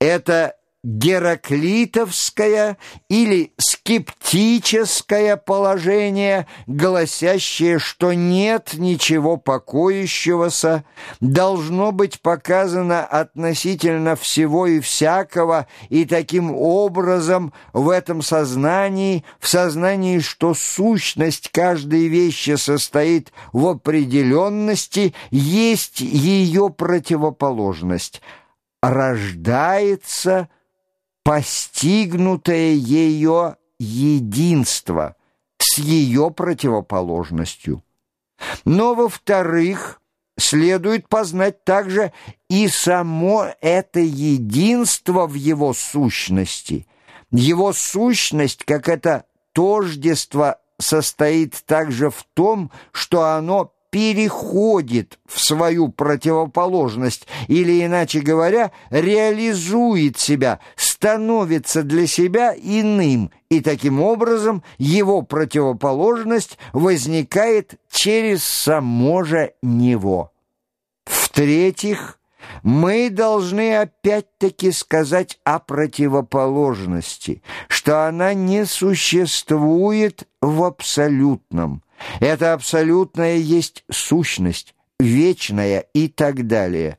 Это гераклитовское или скептическое положение, гласящее, что нет ничего покоящегося, должно быть показано относительно всего и всякого, и таким образом в этом сознании, в сознании, что сущность каждой вещи состоит в определенности, есть ее противоположность, рождается – постигнутое ее единство с ее противоположностью. Но, во-вторых, следует познать также и само это единство в его сущности. Его сущность, как это тождество, состоит также в том, что оно переходит в свою противоположность или, иначе говоря, реализует себя, становится для себя иным, и таким образом его противоположность возникает через само же него. В-третьих, мы должны опять-таки сказать о противоположности, что она не существует в абсолютном, это абсолютное есть сущность, вечная и так далее.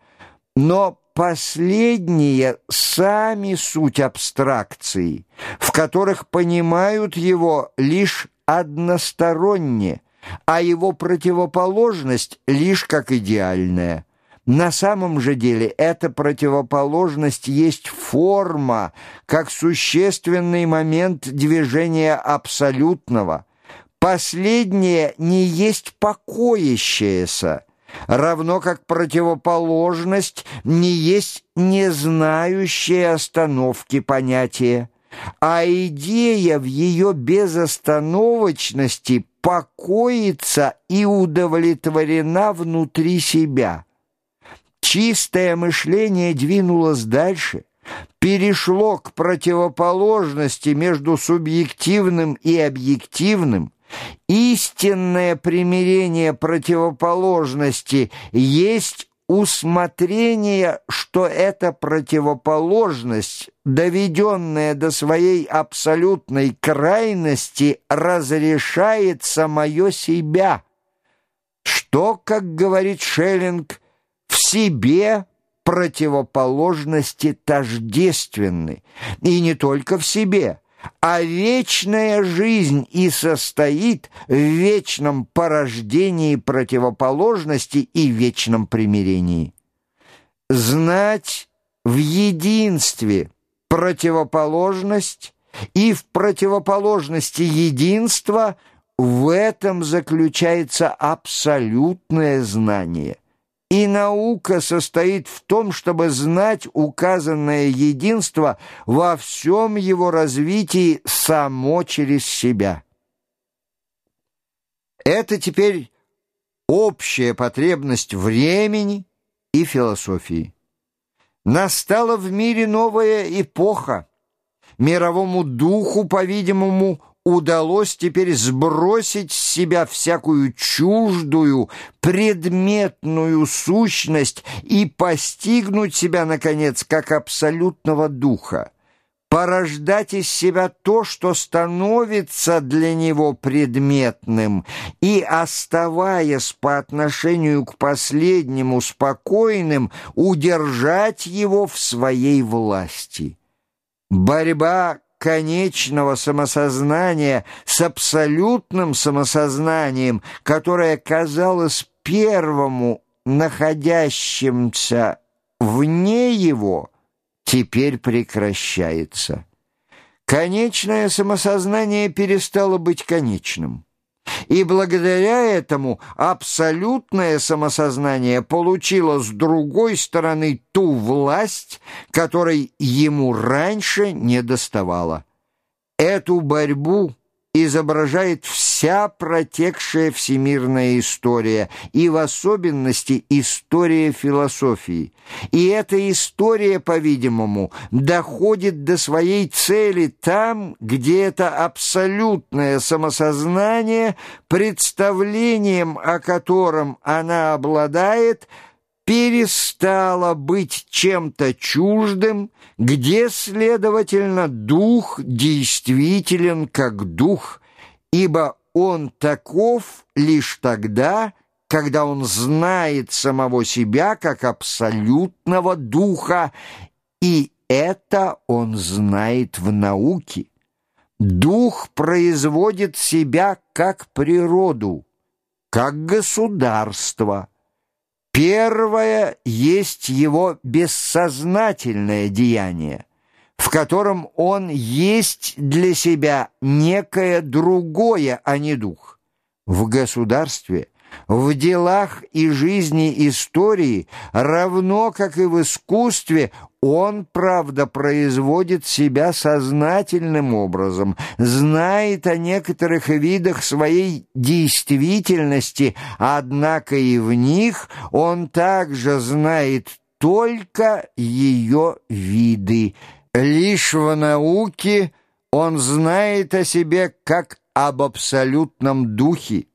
Но последние сами суть абстракции, в которых понимают его лишь односторонне, а его противоположность лишь как идеальная. На самом же деле эта противоположность есть форма, как существенный момент движения абсолютного – Последнее не есть покоящееся, равно как противоположность не есть не знающая остановки понятия, а идея в ее безостановочности покоится и удовлетворена внутри себя. Чистое мышление двинулось дальше, перешло к противоположности между субъективным и объективным, Истинное примирение противоположности есть усмотрение, что эта противоположность, доведенная до своей абсолютной крайности, разрешает самое себя, что, как говорит Шеллинг, в себе противоположности тождественны, и не только в себе – а вечная жизнь и состоит в вечном порождении противоположности и вечном примирении. Знать в единстве противоположность и в противоположности единства в этом заключается абсолютное знание – и наука состоит в том, чтобы знать указанное единство во всем его развитии само через себя. Это теперь общая потребность времени и философии. Настала в мире новая эпоха. Мировому духу, по-видимому, удалось теперь сбросить с себя всякую чуждую, предметную сущность и постигнуть себя, наконец, как абсолютного духа, порождать из себя то, что становится для него предметным, и, оставаясь по отношению к последнему спокойным, удержать его в своей власти. Борьба конечного самосознания с абсолютным самосознанием, которое казалось первому находящимся вне его, теперь прекращается. Конечное самосознание перестало быть конечным. И благодаря этому абсолютное самосознание получило с другой стороны ту власть, которой ему раньше не доставало. Эту борьбу изображает вся протекшая всемирная история, и в особенности история философии. И эта история, по-видимому, доходит до своей цели там, где это абсолютное самосознание, представлением о котором она обладает, перестало быть чем-то чуждым, где, следовательно, дух действителен как дух, ибо он таков лишь тогда, когда он знает самого себя как абсолютного духа, и это он знает в науке. Дух производит себя как природу, как государство. Первое есть его бессознательное деяние, в котором он есть для себя некое другое, а не дух. В государстве – в делах и жизни истории, равно как и в искусстве, он, правда, производит себя сознательным образом, знает о некоторых видах своей действительности, однако и в них он также знает только ее виды. Лишь в науке он знает о себе как об абсолютном духе.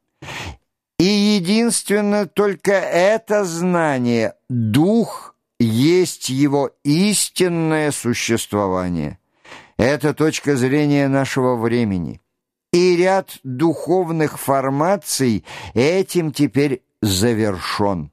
И единственно только это знание, дух, есть его истинное существование. Это точка зрения нашего времени. И ряд духовных формаций этим теперь завершен.